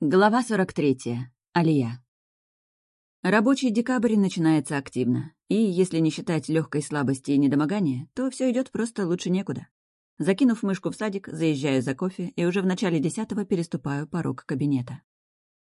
Глава 43. Алия. Рабочий декабрь начинается активно, и, если не считать легкой слабости и недомогания, то все идет просто лучше некуда. Закинув мышку в садик, заезжаю за кофе и уже в начале десятого переступаю порог кабинета.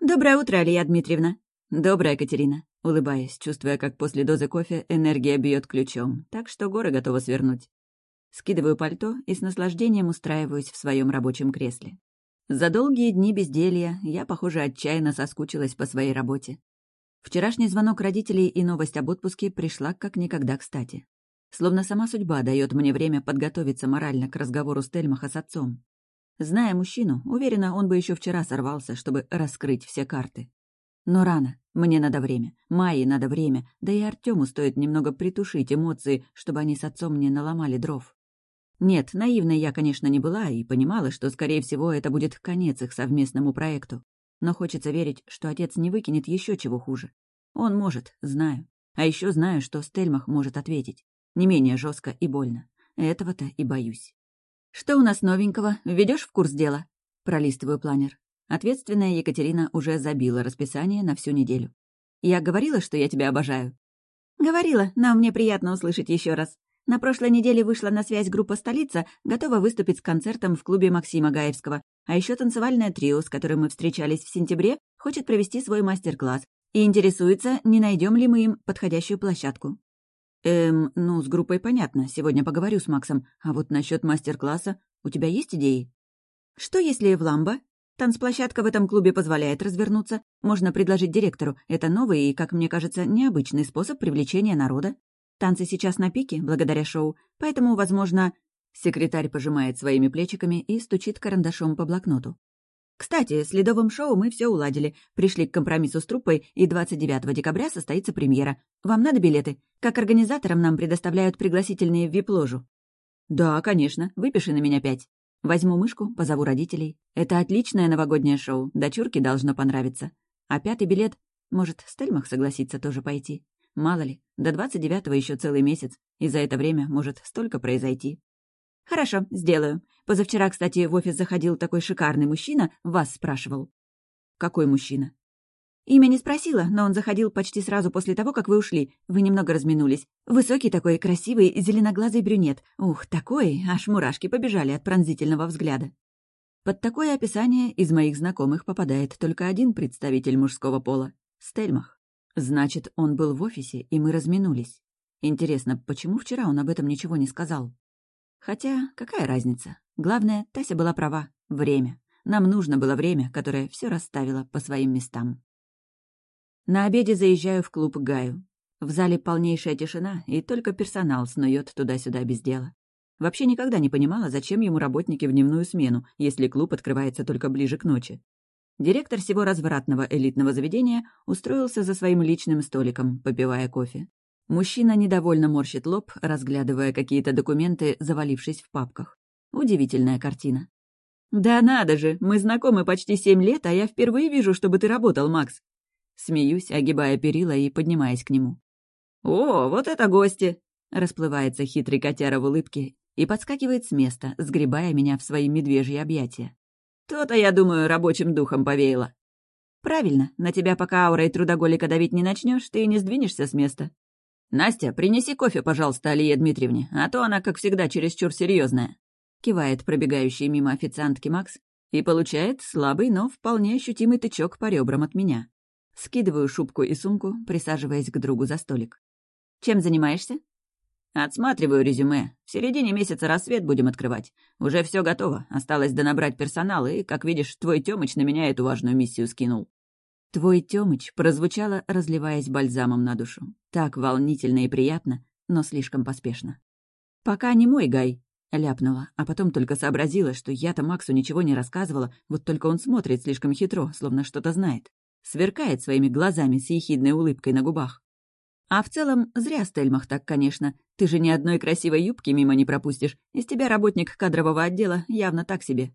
«Доброе утро, Алия Дмитриевна!» «Доброе, Катерина!» Улыбаясь, чувствуя, как после дозы кофе энергия бьет ключом, так что горы готова свернуть. Скидываю пальто и с наслаждением устраиваюсь в своем рабочем кресле. За долгие дни безделья я, похоже, отчаянно соскучилась по своей работе. Вчерашний звонок родителей и новость об отпуске пришла как никогда кстати. Словно сама судьба дает мне время подготовиться морально к разговору с Тельмаха с отцом. Зная мужчину, уверена, он бы еще вчера сорвался, чтобы раскрыть все карты. Но рано. Мне надо время. Майе надо время. Да и Артему стоит немного притушить эмоции, чтобы они с отцом не наломали дров. Нет, наивной я, конечно, не была и понимала, что, скорее всего, это будет конец их совместному проекту. Но хочется верить, что отец не выкинет еще чего хуже. Он может, знаю. А еще знаю, что Стельмах может ответить. Не менее жестко и больно. Этого-то и боюсь. «Что у нас новенького? Введешь в курс дела?» Пролистываю планер. Ответственная Екатерина уже забила расписание на всю неделю. «Я говорила, что я тебя обожаю?» «Говорила, но мне приятно услышать еще раз. На прошлой неделе вышла на связь группа «Столица», готова выступить с концертом в клубе Максима Гаевского. А еще танцевальное трио, с которым мы встречались в сентябре, хочет провести свой мастер-класс и интересуется, не найдем ли мы им подходящую площадку. Эм, ну, с группой понятно, сегодня поговорю с Максом, а вот насчет мастер-класса у тебя есть идеи? Что если в Ламбо? Танцплощадка в этом клубе позволяет развернуться. Можно предложить директору. Это новый и, как мне кажется, необычный способ привлечения народа. Танцы сейчас на пике, благодаря шоу, поэтому, возможно...» Секретарь пожимает своими плечиками и стучит карандашом по блокноту. «Кстати, с ледовым шоу мы все уладили, пришли к компромиссу с труппой, и 29 декабря состоится премьера. Вам надо билеты? Как организаторам нам предоставляют пригласительные в вип-ложу». «Да, конечно, выпиши на меня пять. Возьму мышку, позову родителей. Это отличное новогоднее шоу, дочурке должно понравиться. А пятый билет... Может, Стельмах согласится тоже пойти?» Мало ли, до 29-го еще целый месяц, и за это время может столько произойти. «Хорошо, сделаю. Позавчера, кстати, в офис заходил такой шикарный мужчина, вас спрашивал». «Какой мужчина?» «Имя не спросила, но он заходил почти сразу после того, как вы ушли. Вы немного разминулись. Высокий такой, красивый, зеленоглазый брюнет. Ух, такой, аж мурашки побежали от пронзительного взгляда». Под такое описание из моих знакомых попадает только один представитель мужского пола — Стельмах. Значит, он был в офисе, и мы разминулись. Интересно, почему вчера он об этом ничего не сказал? Хотя, какая разница? Главное, Тася была права. Время. Нам нужно было время, которое все расставило по своим местам. На обеде заезжаю в клуб Гаю. В зале полнейшая тишина, и только персонал снует туда-сюда без дела. Вообще никогда не понимала, зачем ему работники в дневную смену, если клуб открывается только ближе к ночи. Директор всего развратного элитного заведения устроился за своим личным столиком, попивая кофе. Мужчина недовольно морщит лоб, разглядывая какие-то документы, завалившись в папках. Удивительная картина. «Да надо же, мы знакомы почти семь лет, а я впервые вижу, чтобы ты работал, Макс». Смеюсь, огибая перила и поднимаясь к нему. «О, вот это гости!» Расплывается хитрый котяра в улыбке и подскакивает с места, сгребая меня в свои медвежьи объятия. То-то, я думаю, рабочим духом повеяло. Правильно, на тебя пока аурой трудоголика давить не начнешь, ты и не сдвинешься с места. Настя, принеси кофе, пожалуйста, Алие Дмитриевне, а то она, как всегда, чересчур серьезная. Кивает пробегающий мимо официантки Макс и получает слабый, но вполне ощутимый тычок по ребрам от меня. Скидываю шубку и сумку, присаживаясь к другу за столик. «Чем занимаешься?» «Отсматриваю резюме. В середине месяца рассвет будем открывать. Уже все готово. Осталось донабрать персонал, и, как видишь, твой Тёмыч на меня эту важную миссию скинул». «Твой Тёмыч» прозвучало, разливаясь бальзамом на душу. Так волнительно и приятно, но слишком поспешно. «Пока не мой Гай», — ляпнула, а потом только сообразила, что я-то Максу ничего не рассказывала, вот только он смотрит слишком хитро, словно что-то знает. Сверкает своими глазами с ехидной улыбкой на губах. А в целом, зря Стельмах так, конечно. Ты же ни одной красивой юбки мимо не пропустишь. Из тебя работник кадрового отдела явно так себе.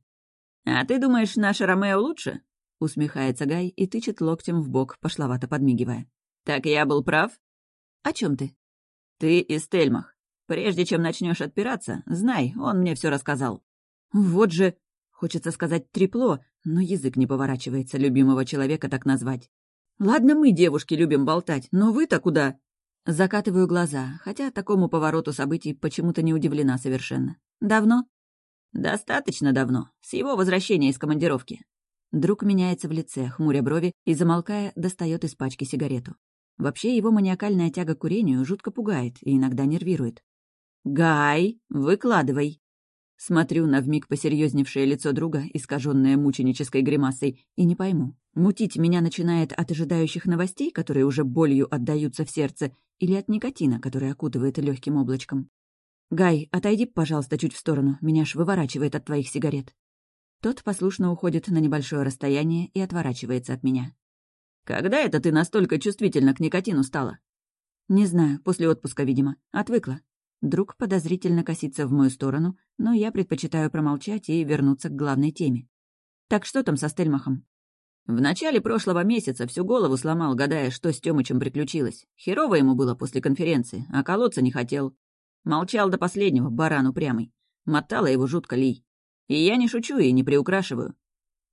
«А ты думаешь, наша Ромео лучше?» — усмехается Гай и тычет локтем в бок, пошловато подмигивая. «Так я был прав?» «О чем ты?» «Ты и Стельмах. Прежде чем начнешь отпираться, знай, он мне все рассказал». «Вот же...» — Хочется сказать «трепло», но язык не поворачивается любимого человека так назвать. «Ладно, мы, девушки, любим болтать, но вы-то куда?» Закатываю глаза, хотя такому повороту событий почему-то не удивлена совершенно. «Давно?» «Достаточно давно, с его возвращения из командировки». Друг меняется в лице, хмуря брови и, замолкая, достает из пачки сигарету. Вообще его маниакальная тяга к курению жутко пугает и иногда нервирует. «Гай, выкладывай!» Смотрю на вмиг посерьезневшее лицо друга, искаженное мученической гримасой, и не пойму, мутить меня начинает от ожидающих новостей, которые уже болью отдаются в сердце, или от никотина, который окутывает легким облачком. «Гай, отойди, пожалуйста, чуть в сторону, меня ж выворачивает от твоих сигарет». Тот послушно уходит на небольшое расстояние и отворачивается от меня. «Когда это ты настолько чувствительна к никотину стала?» «Не знаю, после отпуска, видимо. Отвыкла. Друг подозрительно косится в мою сторону, но я предпочитаю промолчать и вернуться к главной теме. Так что там со Стельмахом? В начале прошлого месяца всю голову сломал, гадая, что с Тёмычем приключилось. Херово ему было после конференции, а колоться не хотел. Молчал до последнего, баран упрямый. Мотала его жутко Лий. И я не шучу и не приукрашиваю.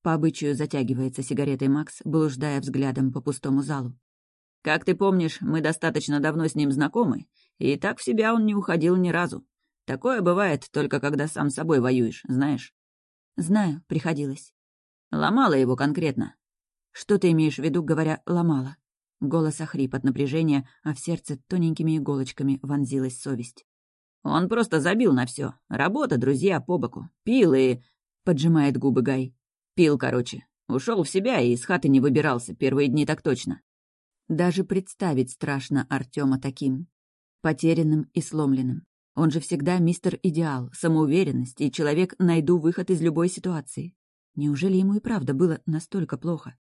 По обычаю затягивается сигаретой Макс, блуждая взглядом по пустому залу. Как ты помнишь, мы достаточно давно с ним знакомы, и так в себя он не уходил ни разу. Такое бывает только когда сам собой воюешь, знаешь? Знаю, приходилось. Ломала его конкретно. Что ты имеешь в виду, говоря «ломала»? Голос охрип от напряжения, а в сердце тоненькими иголочками вонзилась совесть. Он просто забил на все. Работа, друзья, по боку. Пил и... Поджимает губы Гай. Пил, короче. Ушел в себя и из хаты не выбирался, первые дни так точно. Даже представить страшно Артема таким. Потерянным и сломленным. Он же всегда мистер Идеал, самоуверенность и человек «найду выход из любой ситуации». Неужели ему и правда было настолько плохо?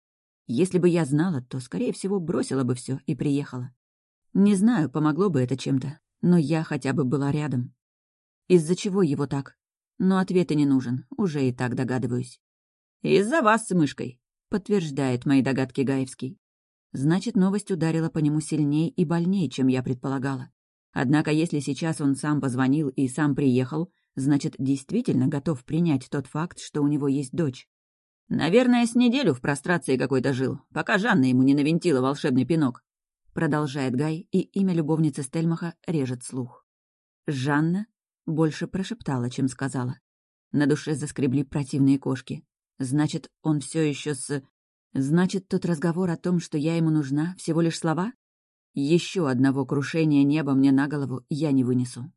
Если бы я знала, то, скорее всего, бросила бы все и приехала. Не знаю, помогло бы это чем-то, но я хотя бы была рядом. Из-за чего его так? Но ответа не нужен, уже и так догадываюсь. «Из-за вас с мышкой», — подтверждает мои догадки Гаевский. Значит, новость ударила по нему сильнее и больнее, чем я предполагала. Однако, если сейчас он сам позвонил и сам приехал, значит, действительно готов принять тот факт, что у него есть дочь. «Наверное, с неделю в прострации какой-то жил, пока Жанна ему не навинтила волшебный пинок», продолжает Гай, и имя любовницы Стельмаха режет слух. «Жанна?» больше прошептала, чем сказала. На душе заскребли противные кошки. Значит, он все еще с... Значит, тот разговор о том, что я ему нужна, всего лишь слова? Еще одного крушения неба мне на голову я не вынесу.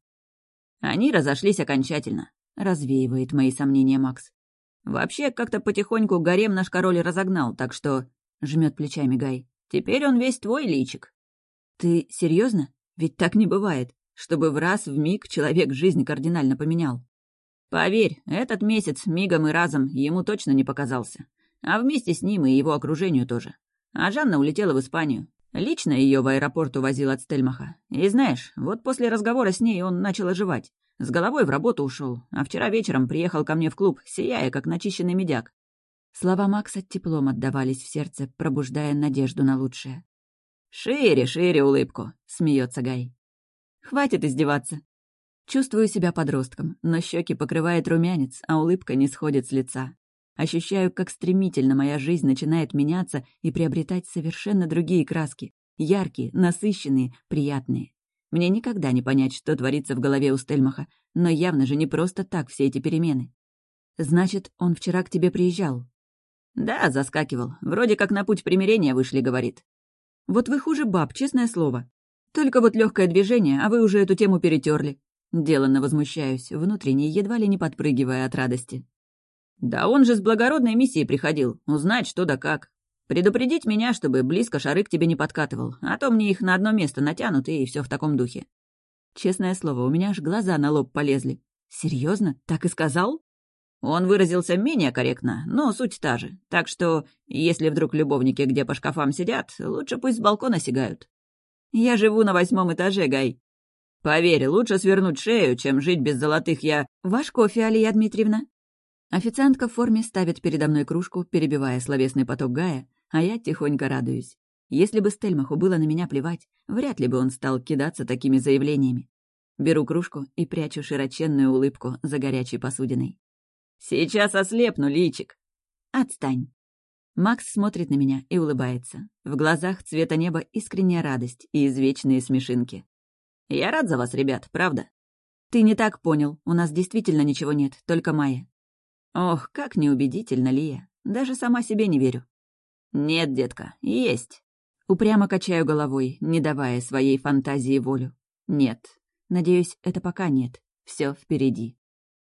Они разошлись окончательно, развеивает мои сомнения Макс. Вообще, как-то потихоньку гарем наш король разогнал, так что... Жмет плечами Гай. Теперь он весь твой личик. Ты серьезно? Ведь так не бывает, чтобы в раз в миг человек жизнь кардинально поменял. Поверь, этот месяц мигом и разом ему точно не показался. А вместе с ним и его окружению тоже. А Жанна улетела в Испанию. Лично ее в аэропорт увозил от Стельмаха. И знаешь, вот после разговора с ней он начал оживать. С головой в работу ушел, а вчера вечером приехал ко мне в клуб, сияя, как начищенный медяк. Слова Макса теплом отдавались в сердце, пробуждая надежду на лучшее. «Шире, шире улыбку», — смеется Гай. «Хватит издеваться». Чувствую себя подростком, но щеки покрывает румянец, а улыбка не сходит с лица. Ощущаю, как стремительно моя жизнь начинает меняться и приобретать совершенно другие краски. Яркие, насыщенные, приятные. Мне никогда не понять, что творится в голове у Стельмаха, но явно же не просто так все эти перемены. Значит, он вчера к тебе приезжал? Да, заскакивал. Вроде как на путь примирения вышли, говорит. Вот вы хуже баб, честное слово. Только вот легкое движение, а вы уже эту тему перетерли. Деланно возмущаюсь, внутренне едва ли не подпрыгивая от радости. «Да он же с благородной миссией приходил, узнать что да как. Предупредить меня, чтобы близко шары к тебе не подкатывал, а то мне их на одно место натянут, и все в таком духе». Честное слово, у меня аж глаза на лоб полезли. Серьезно, Так и сказал?» Он выразился менее корректно, но суть та же. Так что, если вдруг любовники где по шкафам сидят, лучше пусть с балкона сигают. Я живу на восьмом этаже, Гай. Поверь, лучше свернуть шею, чем жить без золотых я... Ваш кофе, Алия Дмитриевна? Официантка в форме ставит передо мной кружку, перебивая словесный поток Гая, а я тихонько радуюсь. Если бы Стельмаху было на меня плевать, вряд ли бы он стал кидаться такими заявлениями. Беру кружку и прячу широченную улыбку за горячей посудиной. «Сейчас ослепну, личик!» «Отстань!» Макс смотрит на меня и улыбается. В глазах цвета неба искренняя радость и извечные смешинки. «Я рад за вас, ребят, правда?» «Ты не так понял. У нас действительно ничего нет, только Майя». «Ох, как неубедительно, Лия. Даже сама себе не верю». «Нет, детка, есть». Упрямо качаю головой, не давая своей фантазии волю. «Нет. Надеюсь, это пока нет. Все впереди».